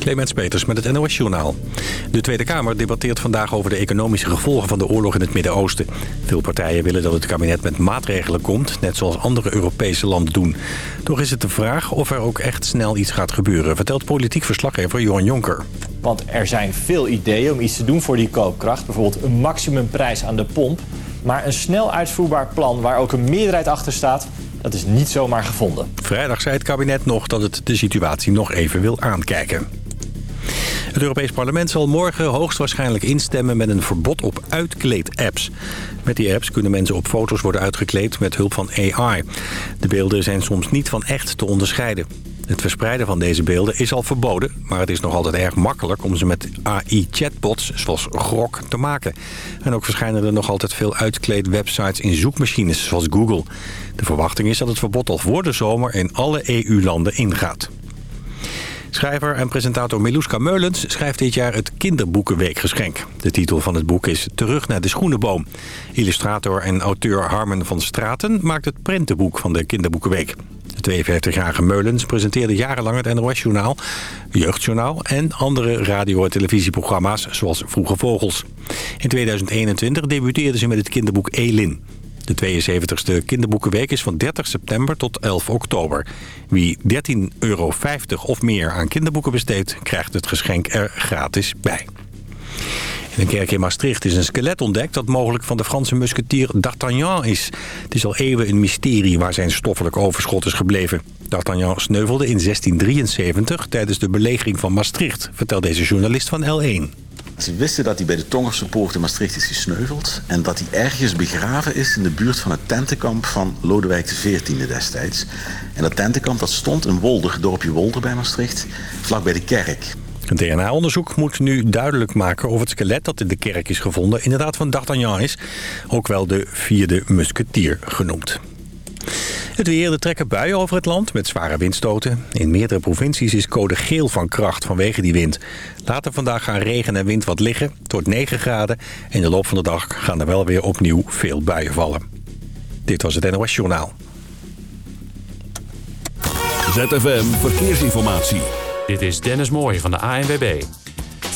Clemens Peters met het NOS Journaal. De Tweede Kamer debatteert vandaag over de economische gevolgen van de oorlog in het Midden-Oosten. Veel partijen willen dat het kabinet met maatregelen komt, net zoals andere Europese landen doen. Toch is het de vraag of er ook echt snel iets gaat gebeuren, vertelt politiek verslaggever Johan Jonker. Want er zijn veel ideeën om iets te doen voor die koopkracht. Bijvoorbeeld een maximumprijs aan de pomp. Maar een snel uitvoerbaar plan waar ook een meerderheid achter staat... dat is niet zomaar gevonden. Vrijdag zei het kabinet nog dat het de situatie nog even wil aankijken. Het Europees Parlement zal morgen hoogstwaarschijnlijk instemmen met een verbod op uitkleed-apps. Met die apps kunnen mensen op foto's worden uitgekleed met hulp van AI. De beelden zijn soms niet van echt te onderscheiden. Het verspreiden van deze beelden is al verboden... maar het is nog altijd erg makkelijk om ze met AI-chatbots zoals Grok te maken. En ook verschijnen er nog altijd veel uitkleed-websites in zoekmachines zoals Google. De verwachting is dat het verbod al voor de zomer in alle EU-landen ingaat. Schrijver en presentator Miluska Meulens schrijft dit jaar het Kinderboekenweekgeschenk. De titel van het boek is Terug naar de Schoenenboom. Illustrator en auteur Harmen van Straten maakt het prentenboek van de Kinderboekenweek. De 52-jarige Meulens presenteerde jarenlang het NOS-journaal, Jeugdjournaal... en andere radio- en televisieprogramma's zoals Vroege Vogels. In 2021 debuteerde ze met het kinderboek Elin. De 72e kinderboekenweek is van 30 september tot 11 oktober. Wie 13,50 euro of meer aan kinderboeken besteedt... krijgt het geschenk er gratis bij. In een kerk in Maastricht is een skelet ontdekt dat mogelijk van de Franse musketier D'Artagnan is. Het is al eeuwen een mysterie waar zijn stoffelijk overschot is gebleven. D'Artagnan sneuvelde in 1673 tijdens de belegering van Maastricht, vertelt deze journalist van L1. Ze wisten dat hij bij de Tongerse poort in Maastricht is gesneuveld... en dat hij ergens begraven is in de buurt van het tentenkamp van Lodewijk XIV destijds. En dat tentenkamp dat stond in Wolder, dorpje Wolder bij Maastricht, vlak bij de kerk. Een DNA-onderzoek moet nu duidelijk maken of het skelet dat in de kerk is gevonden... inderdaad van D'Artagnan is, ook wel de vierde musketier genoemd. Het weer, de trekken buien over het land met zware windstoten. In meerdere provincies is code geel van kracht vanwege die wind. Later vandaag gaan regen en wind wat liggen, tot 9 graden. In de loop van de dag gaan er wel weer opnieuw veel buien vallen. Dit was het NOS Journaal. ZFM Verkeersinformatie. Dit is Dennis Mooij van de ANWB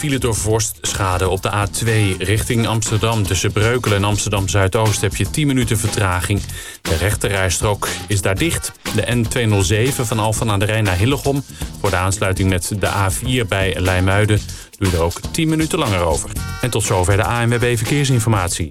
file door vorstschade op de A2 richting Amsterdam. Tussen Breukelen en Amsterdam-Zuidoost heb je 10 minuten vertraging. De rechterrijstrook is daar dicht. De N207 van Alphen aan de Rijn naar Hillegom. Voor de aansluiting met de A4 bij Leimuiden er ook 10 minuten langer over. En tot zover de ANWB Verkeersinformatie.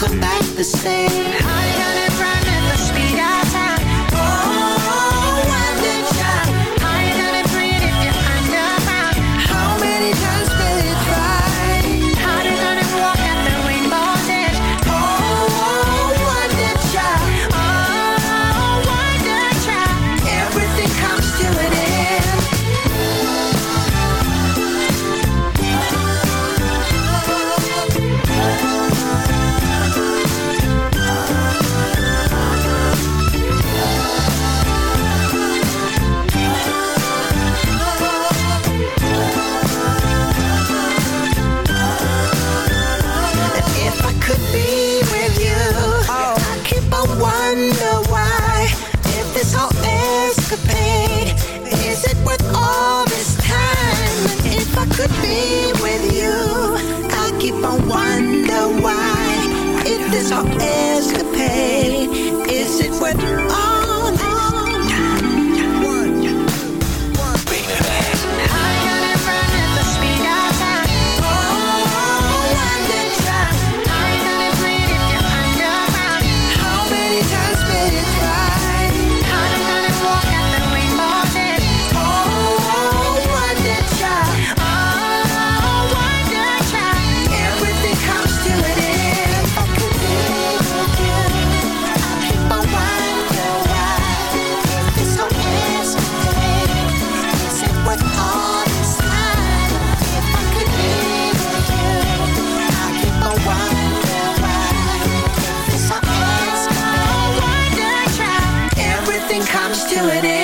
Come back the same Just do it.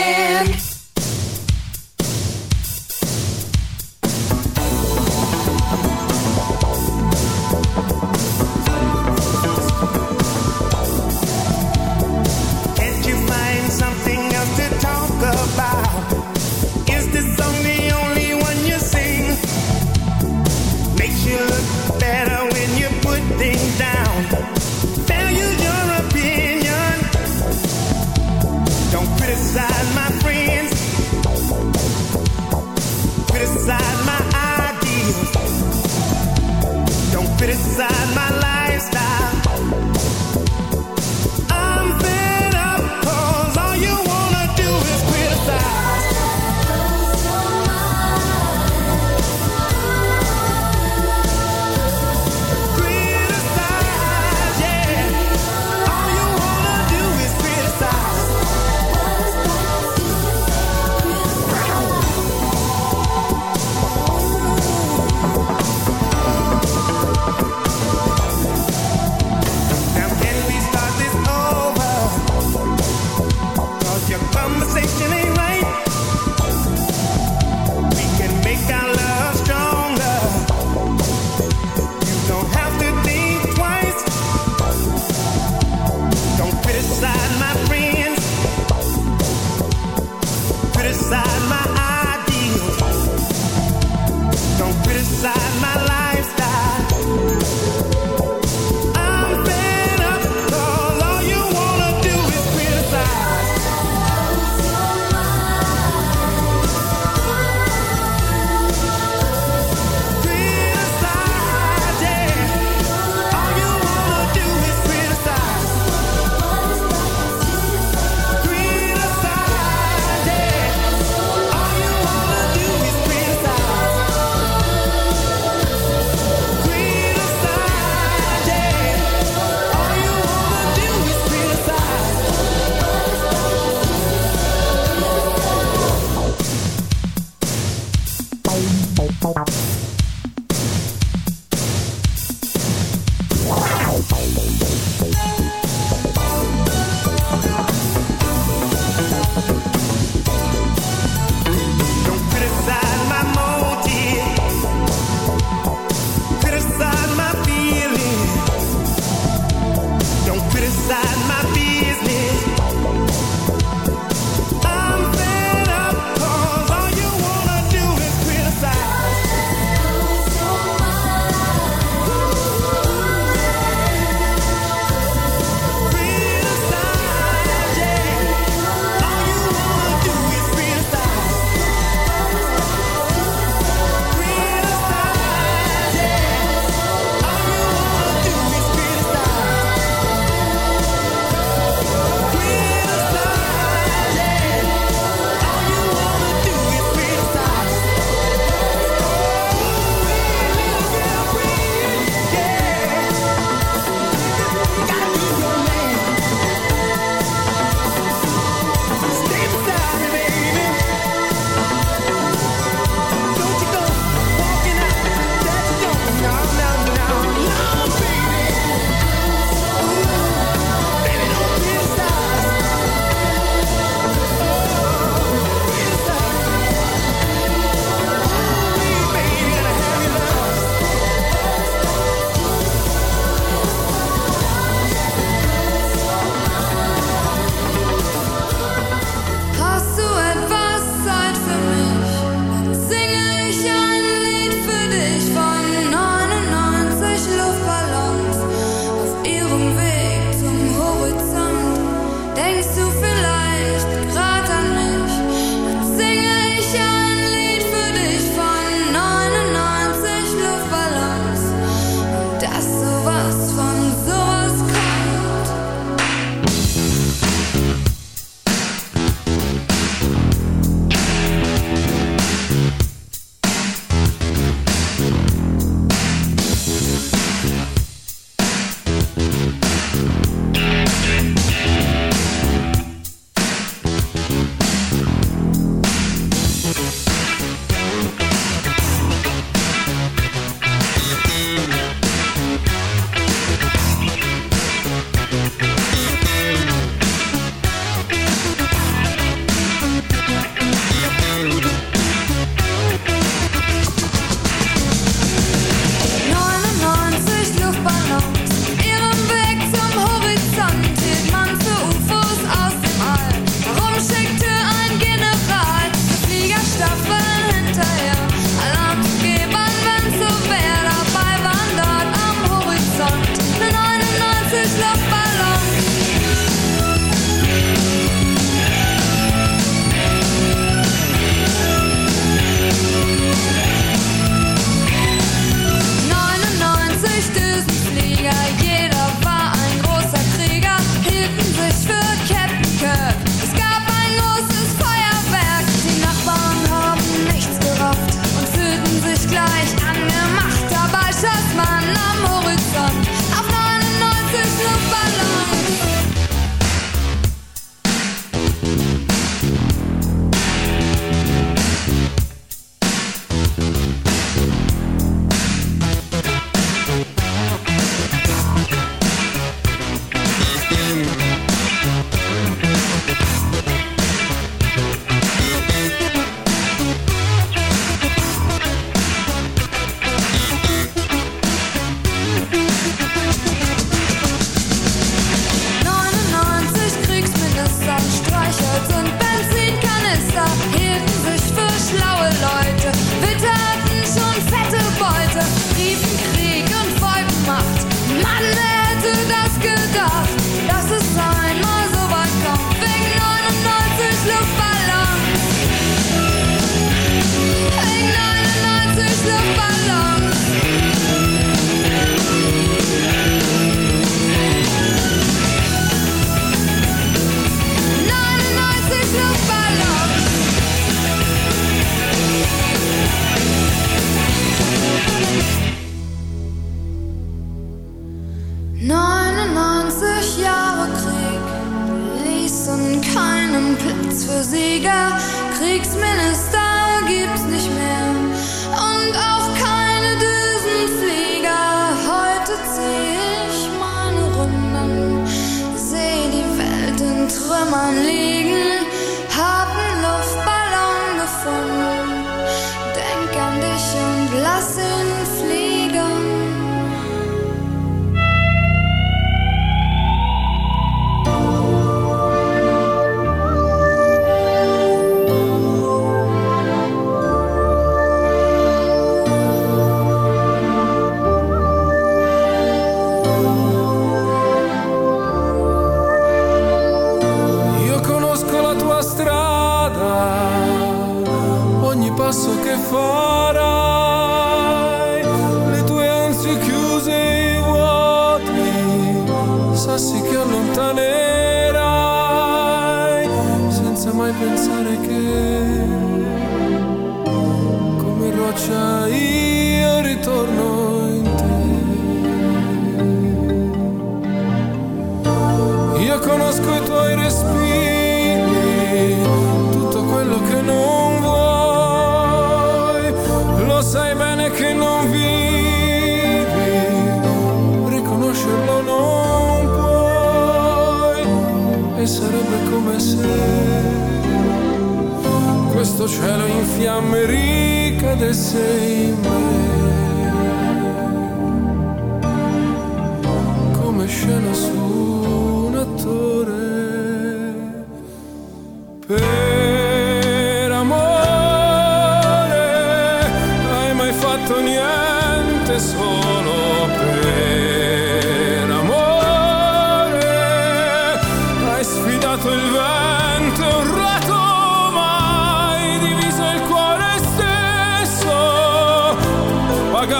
only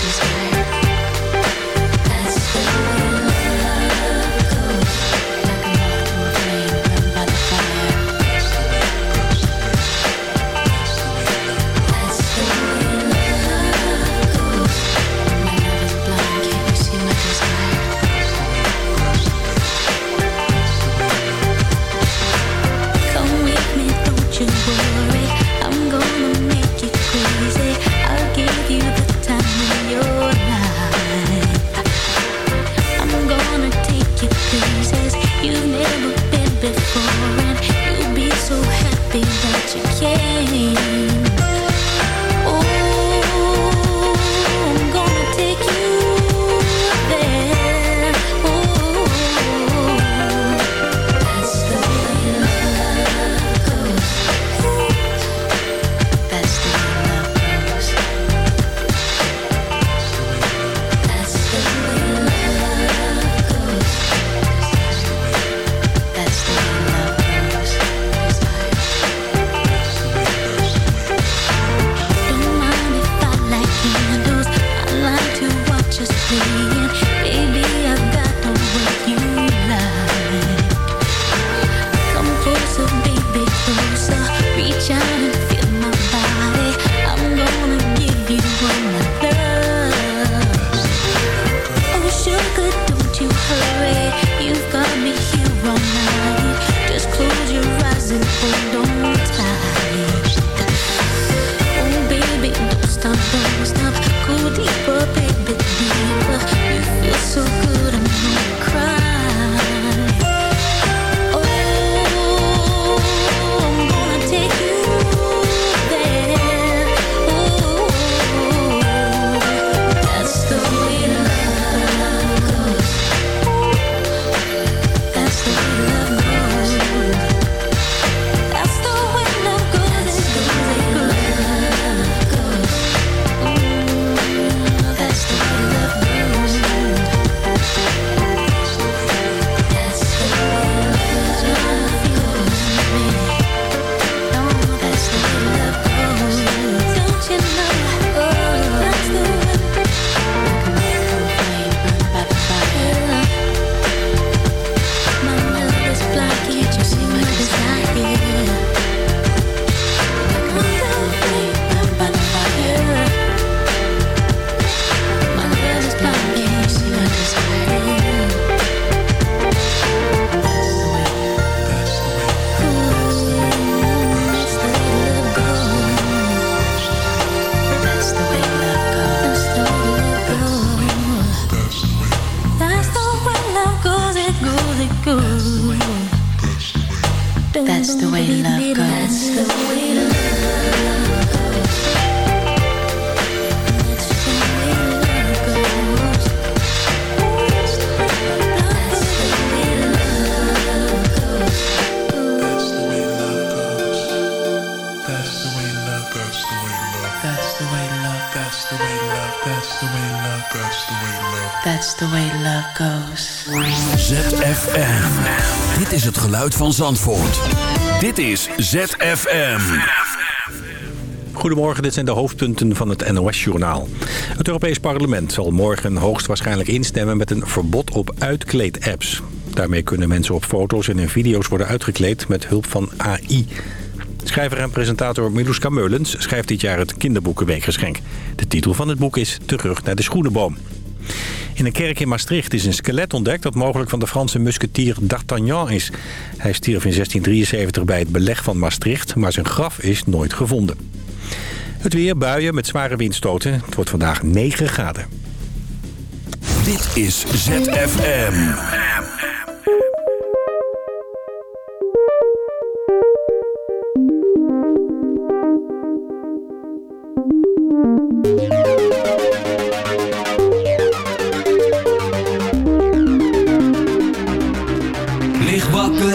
just way. Van Zandvoort. Dit is ZFM. Goedemorgen, dit zijn de hoofdpunten van het NOS-journaal. Het Europees Parlement zal morgen hoogstwaarschijnlijk instemmen met een verbod op uitkleed-apps. Daarmee kunnen mensen op foto's en in video's worden uitgekleed met hulp van AI. Schrijver en presentator Miluska Meulens schrijft dit jaar het kinderboekenweekgeschenk. De titel van het boek is Terug naar de schoenenboom. In een kerk in Maastricht is een skelet ontdekt dat mogelijk van de Franse musketier D'Artagnan is. Hij stierf in 1673 bij het beleg van Maastricht, maar zijn graf is nooit gevonden. Het weer, buien met zware windstoten. Het wordt vandaag 9 graden. Dit is ZFM.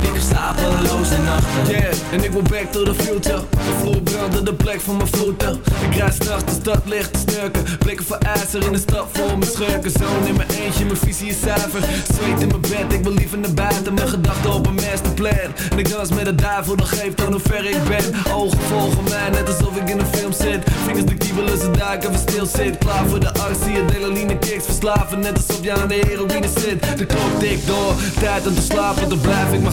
Ik heb slapeloze nachten. Yeah, en ik wil back to the future. De vloer brandde de plek van mijn voeten. Ik rijd straks de stad licht te snurken. Blikken voor ijzer in de stad vol mijn schurken. Zoon in mijn eentje, mijn visie is zuiver. Zweet in mijn bed, ik wil liever naar buiten. Mijn gedachten op een masterplan. En ik dans met de duivel, dat geeft aan hoe ver ik ben. Ogen volgen mij, net alsof ik in een film zit. Vingers de kiebelen, ze duiken, we stil zit. Klaar voor de actie, adrenaline kicks verslaven. Net alsof je aan de heroïne zit. De klok tikt door, tijd om te slapen. Dan blijf ik maar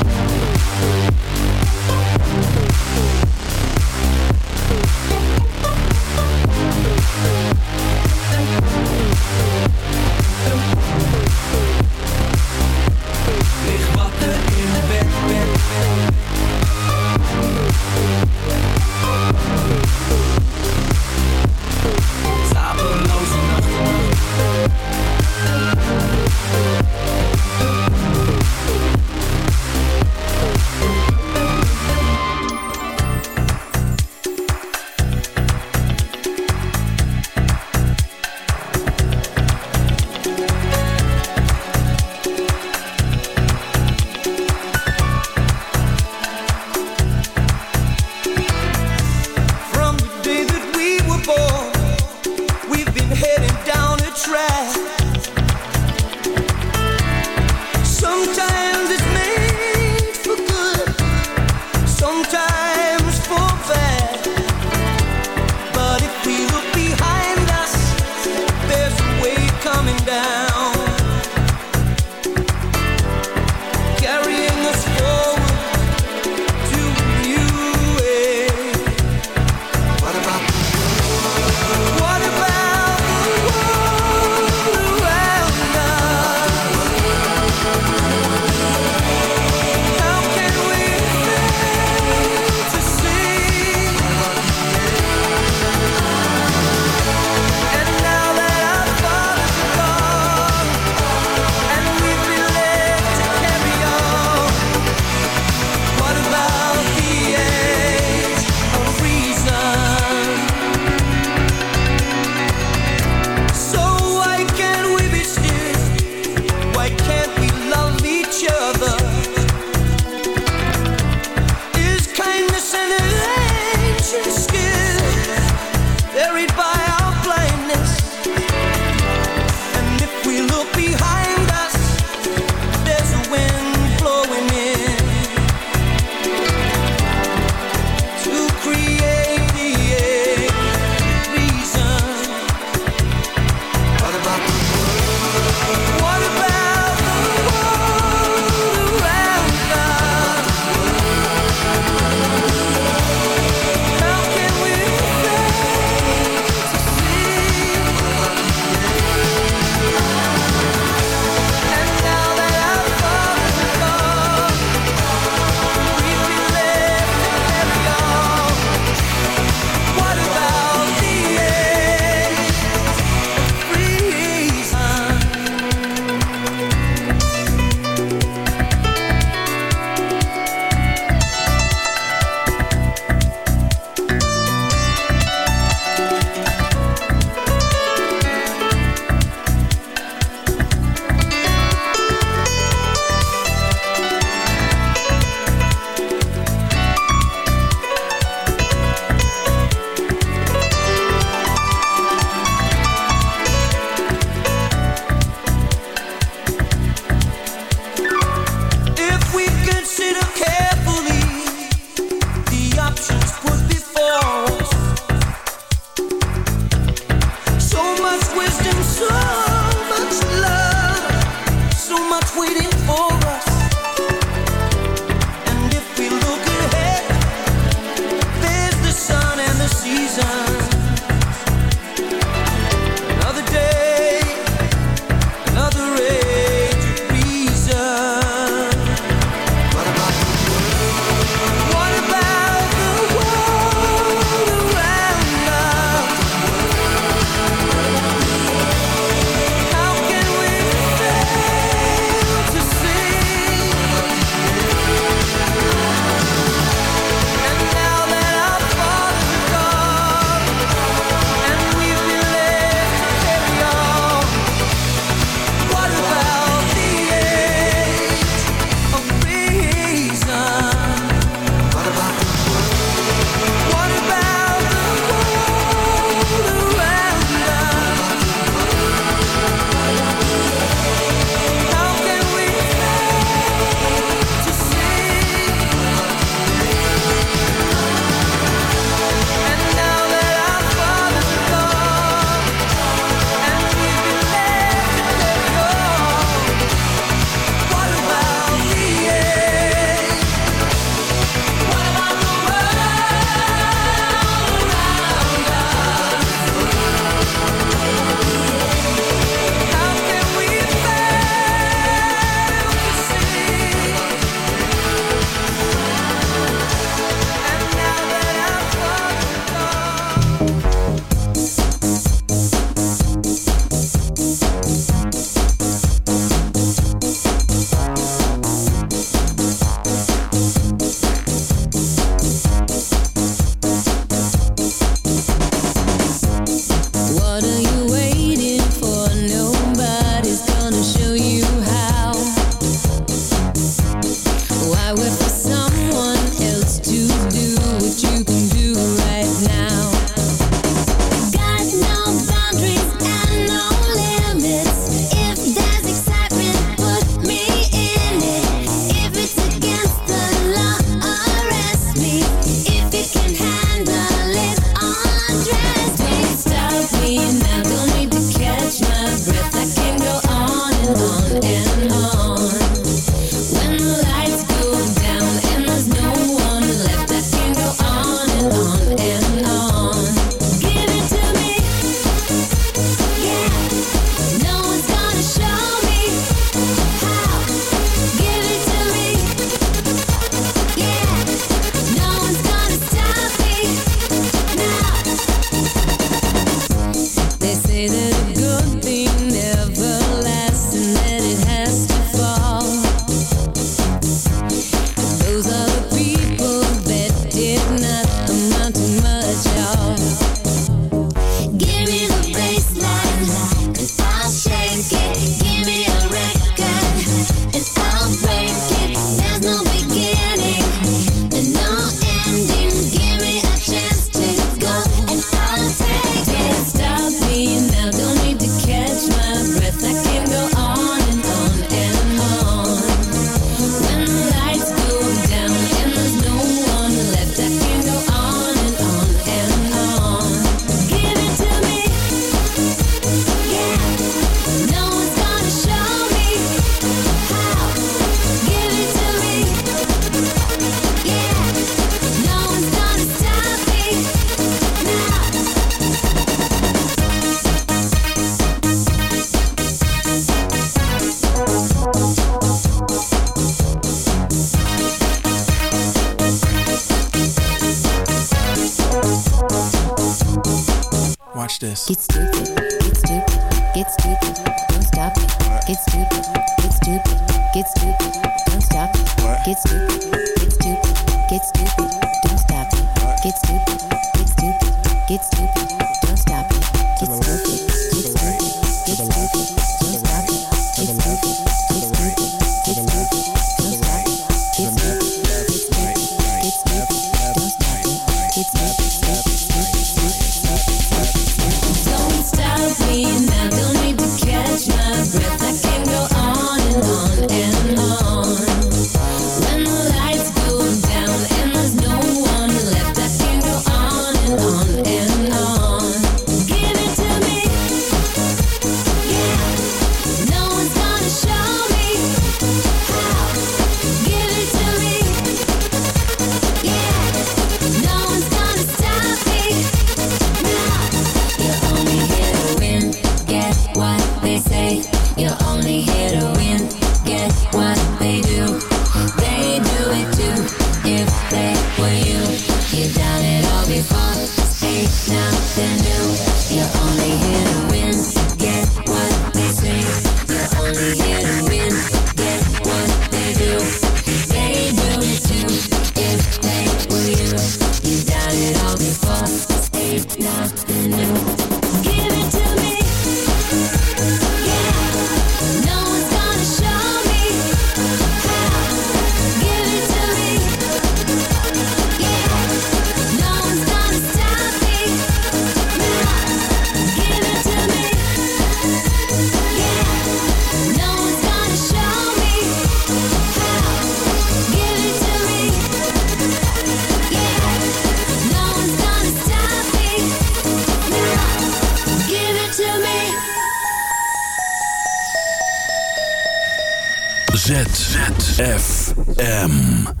ZFM.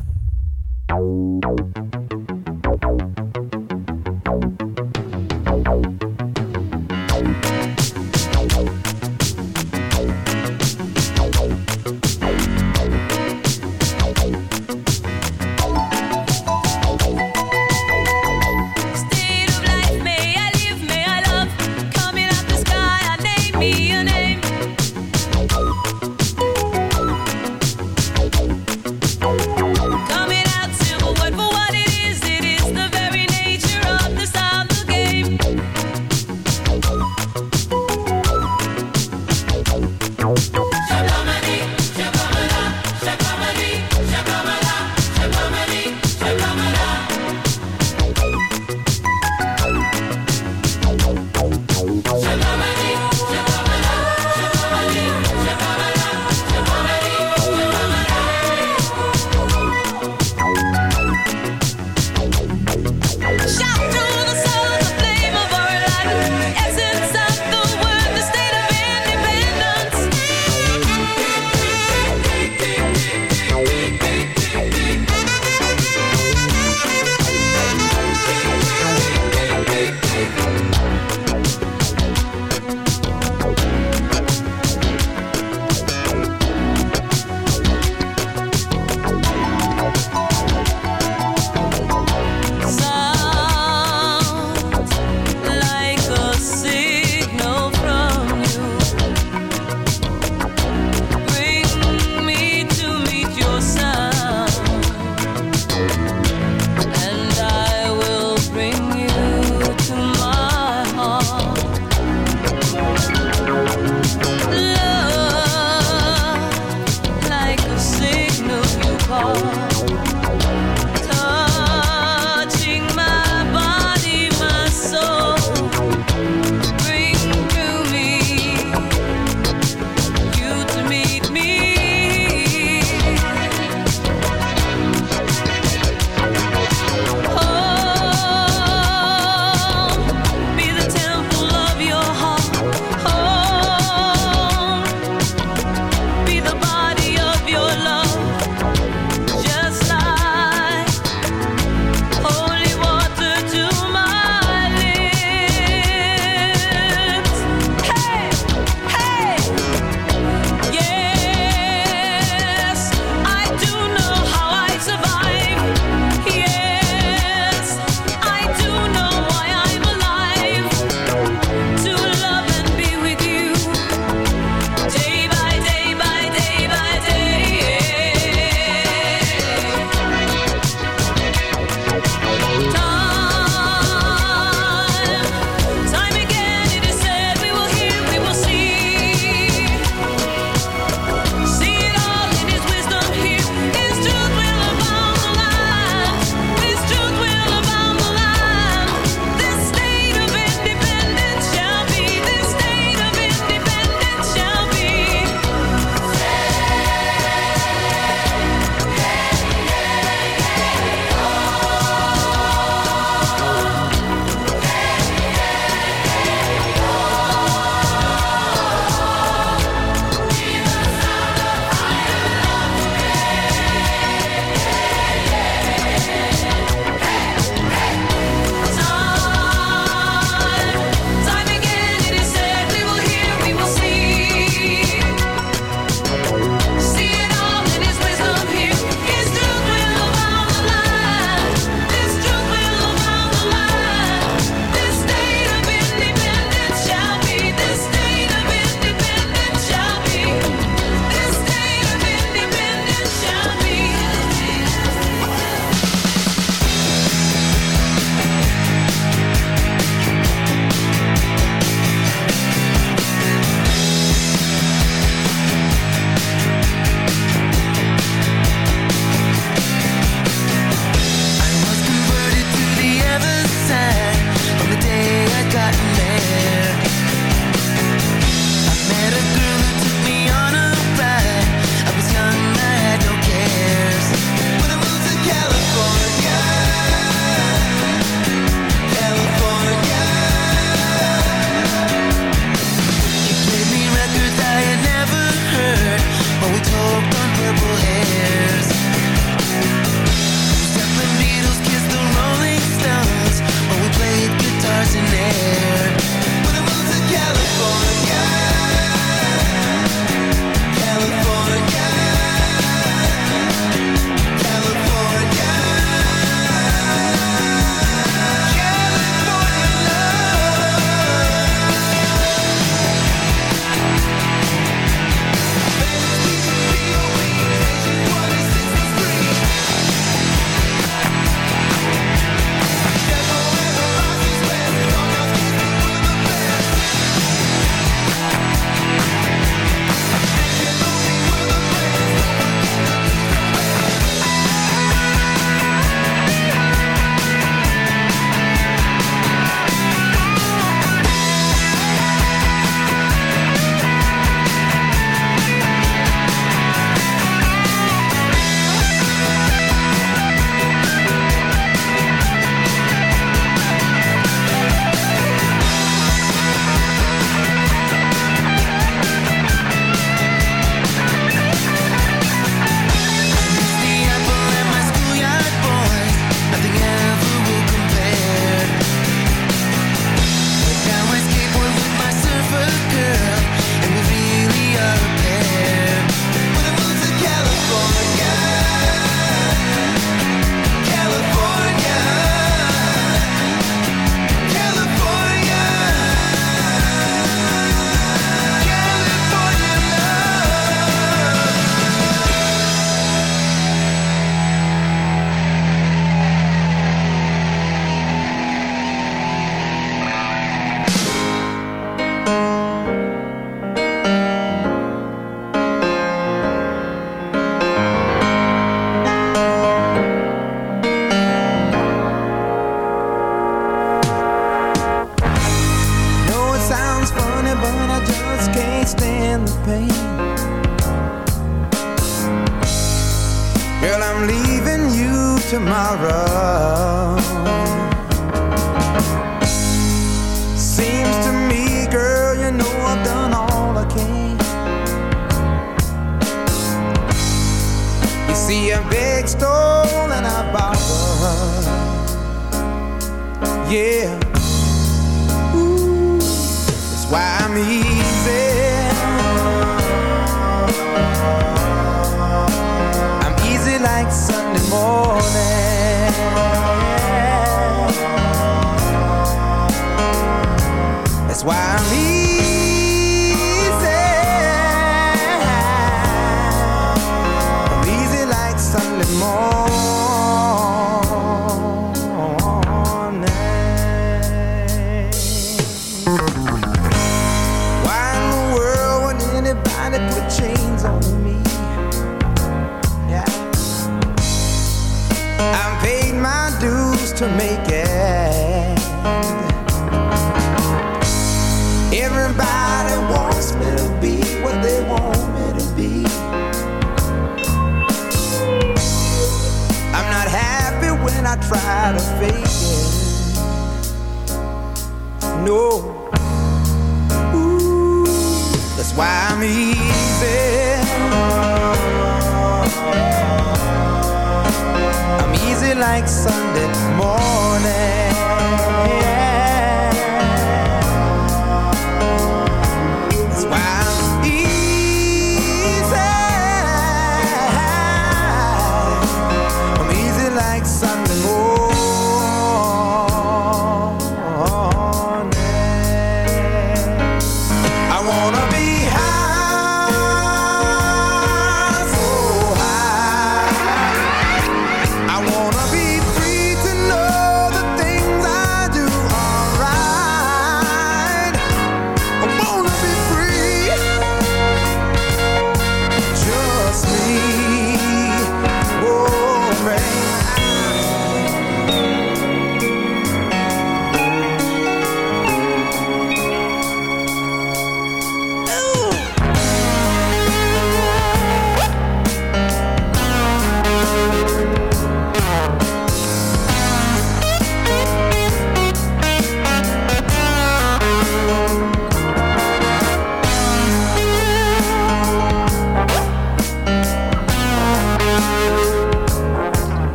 Like Sunday morning.